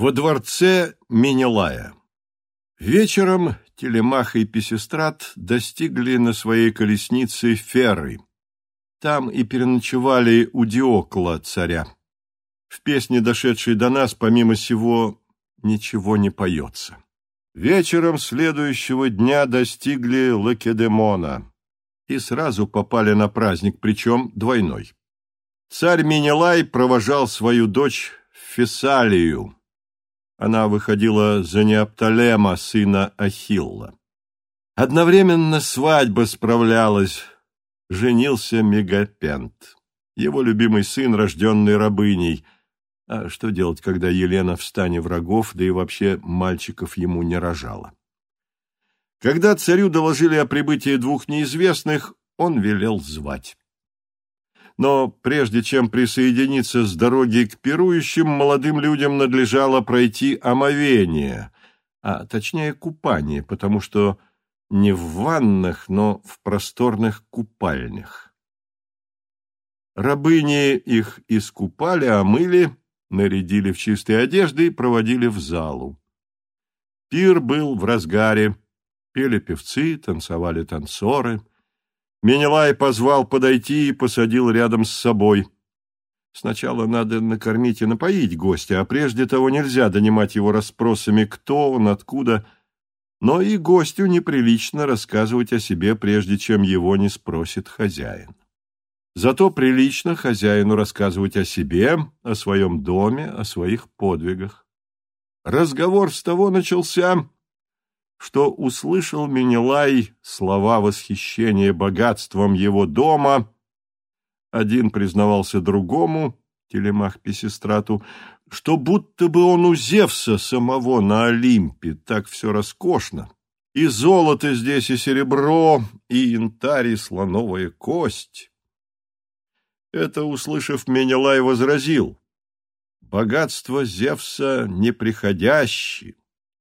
Во дворце Менелая. Вечером Телемах и Песестрат достигли на своей колеснице Ферры. Там и переночевали у Диокла, царя. В песне, дошедшей до нас, помимо сего, ничего не поется. Вечером следующего дня достигли Лакедемона и сразу попали на праздник, причем двойной. Царь Менелай провожал свою дочь в Фессалию. Она выходила за Неопталема, сына Ахилла. Одновременно свадьба справлялась. Женился Мегапент, его любимый сын, рожденный рабыней. А что делать, когда Елена в стане врагов, да и вообще мальчиков ему не рожала? Когда царю доложили о прибытии двух неизвестных, он велел звать. Но прежде чем присоединиться с дороги к пирующим, молодым людям надлежало пройти омовение, а точнее купание, потому что не в ваннах, но в просторных купальнях. Рабыни их искупали, омыли, нарядили в чистые одежды и проводили в залу. Пир был в разгаре, пели певцы, танцевали танцоры — Менелай позвал подойти и посадил рядом с собой. Сначала надо накормить и напоить гостя, а прежде того нельзя донимать его расспросами, кто он, откуда. Но и гостю неприлично рассказывать о себе, прежде чем его не спросит хозяин. Зато прилично хозяину рассказывать о себе, о своем доме, о своих подвигах. Разговор с того начался, что услышал Менелай слова восхищения богатством его дома. Один признавался другому, Телемах Песистрату, что будто бы он у Зевса самого на Олимпе, так все роскошно. И золото здесь, и серебро, и янтарь, и слоновая кость. Это, услышав, Менелай возразил. Богатство Зевса неприходящее,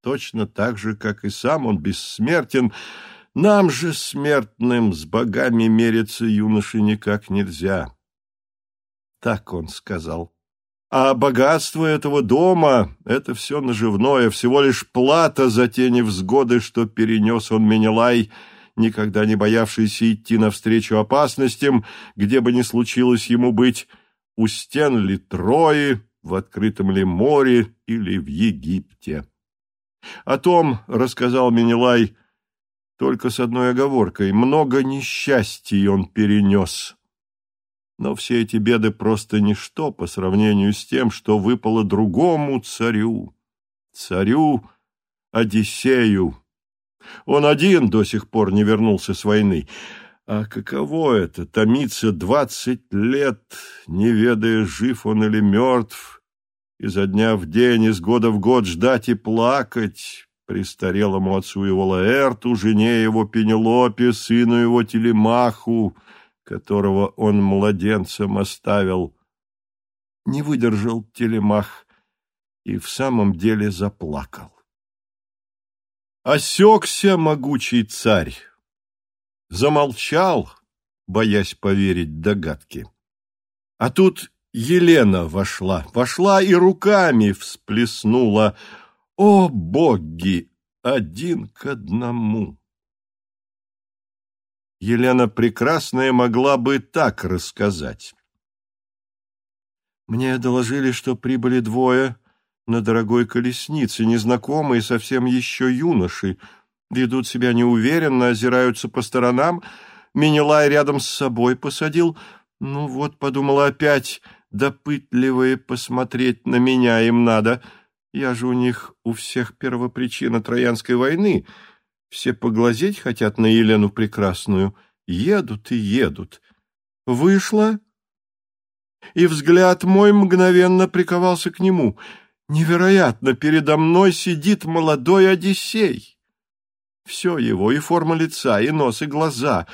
точно так же, как и сам он бессмертен. Нам же, смертным, с богами мериться юноши никак нельзя. Так он сказал. А богатство этого дома — это все наживное, всего лишь плата за те невзгоды, что перенес он Менелай, никогда не боявшийся идти навстречу опасностям, где бы ни случилось ему быть, у стен ли Трои, в открытом ли море или в Египте. О том рассказал Менелай только с одной оговоркой. Много несчастий он перенес. Но все эти беды просто ничто по сравнению с тем, что выпало другому царю, царю Одиссею. Он один до сих пор не вернулся с войны. А каково это — томиться двадцать лет, не ведая, жив он или мертв, изо дня в день, из года в год ждать и плакать престарелому отцу его Лаэрту, жене его Пенелопе, сыну его Телемаху, которого он младенцем оставил. Не выдержал Телемах и в самом деле заплакал. Осекся могучий царь, замолчал, боясь поверить догадке. А тут Елена вошла, вошла и руками всплеснула. О, боги, один к одному! Елена Прекрасная могла бы так рассказать. Мне доложили, что прибыли двое на дорогой колеснице, незнакомые, совсем еще юноши, ведут себя неуверенно, озираются по сторонам. Минилай рядом с собой посадил. Ну вот, подумала опять, допытливые посмотреть на меня им надо. Я же у них у всех первопричина Троянской войны. Все поглазеть хотят на Елену Прекрасную. Едут и едут. Вышла, и взгляд мой мгновенно приковался к нему. Невероятно, передо мной сидит молодой Одиссей. Все его, и форма лица, и нос, и глаза.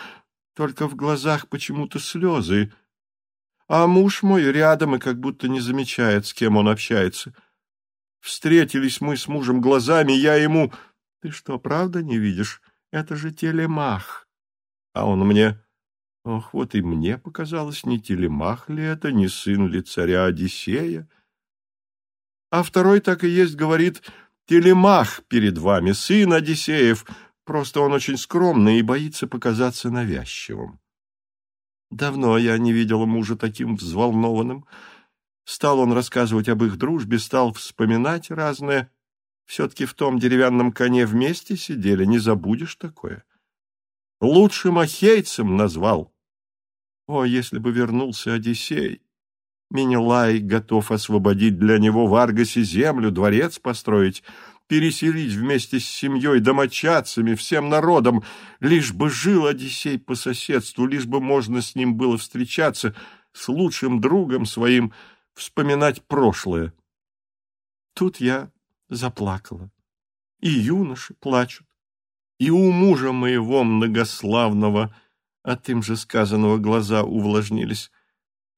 Только в глазах почему-то слезы — а муж мой рядом и как будто не замечает, с кем он общается. Встретились мы с мужем глазами, я ему... Ты что, правда не видишь? Это же телемах. А он мне... Ох, вот и мне показалось, не телемах ли это, не сын ли царя Одиссея. А второй так и есть, говорит, Телемах перед вами, сын Одиссеев, просто он очень скромный и боится показаться навязчивым. Давно я не видела мужа таким взволнованным. Стал он рассказывать об их дружбе, стал вспоминать разное. Все-таки в том деревянном коне вместе сидели, не забудешь такое. Лучшим ахейцем назвал. О, если бы вернулся Одиссей! Минилай готов освободить для него в Аргосе землю, дворец построить, переселить вместе с семьей, домочадцами, всем народом, лишь бы жил Одиссей по соседству, лишь бы можно с ним было встречаться, с лучшим другом своим, вспоминать прошлое. Тут я заплакала. И юноши плачут, и у мужа моего многославного от им же сказанного глаза увлажнились,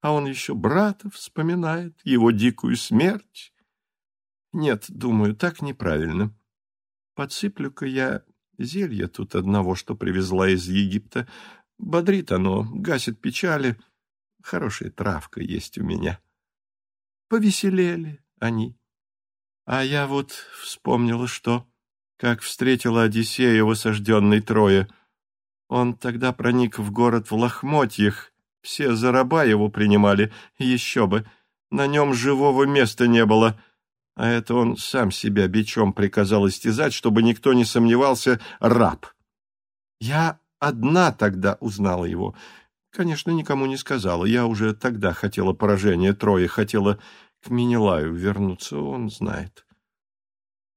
а он еще брата вспоминает, его дикую смерть. Нет, думаю, так неправильно. Подсыплю-ка я зелье тут одного, что привезла из Египта. Бодрит оно, гасит печали. Хорошая травка есть у меня. Повеселели они. А я вот вспомнила, что, как встретила Одиссея в осажденной Трое, он тогда проник в город в лохмотьях, все за раба его принимали, еще бы, на нем живого места не было, а это он сам себя бичом приказал истязать, чтобы никто не сомневался, раб. Я одна тогда узнала его, конечно, никому не сказала, я уже тогда хотела поражения Троя, хотела к Минилаю вернуться, он знает.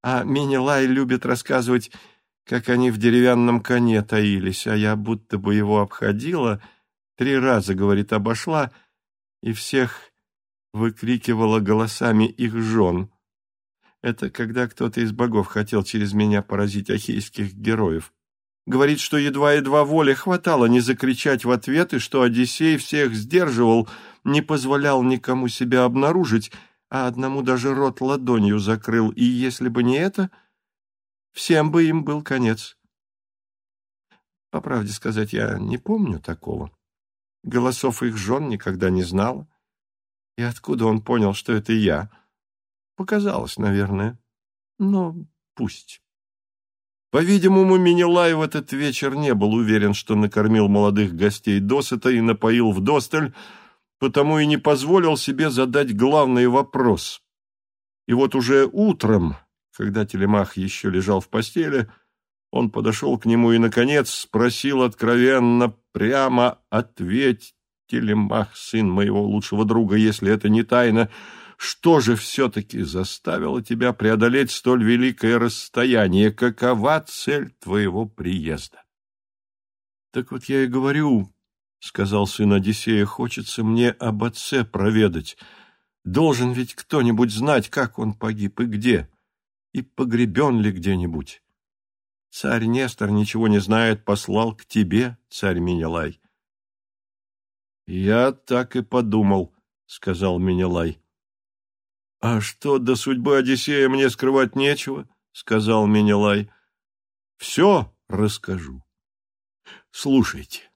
А Минилай любит рассказывать, как они в деревянном коне таились, а я будто бы его обходила, три раза, говорит, обошла, и всех выкрикивала голосами их жен. Это когда кто-то из богов хотел через меня поразить ахейских героев. Говорит, что едва-едва воли хватало не закричать в ответ, и что Одиссей всех сдерживал, не позволял никому себя обнаружить, а одному даже рот ладонью закрыл, и если бы не это, всем бы им был конец. По правде сказать, я не помню такого. Голосов их жен никогда не знала. И откуда он понял, что это я? Показалось, наверное. Но пусть. По-видимому, Минилай в этот вечер не был уверен, что накормил молодых гостей досыта и напоил вдосталь, потому и не позволил себе задать главный вопрос. И вот уже утром, когда Телемах еще лежал в постели, он подошел к нему и, наконец, спросил откровенно, прямо «Ответь, Телемах, сын моего лучшего друга, если это не тайна, что же все-таки заставило тебя преодолеть столь великое расстояние? Какова цель твоего приезда?» «Так вот я и говорю, — сказал сын Одиссея, — хочется мне об отце проведать. Должен ведь кто-нибудь знать, как он погиб и где, и погребен ли где-нибудь. Царь Нестор ничего не знает, послал к тебе, царь Минелай. — Я так и подумал, — сказал Минелай. — А что до судьбы Одиссея мне скрывать нечего, — сказал Минелай. — Все расскажу. Слушайте.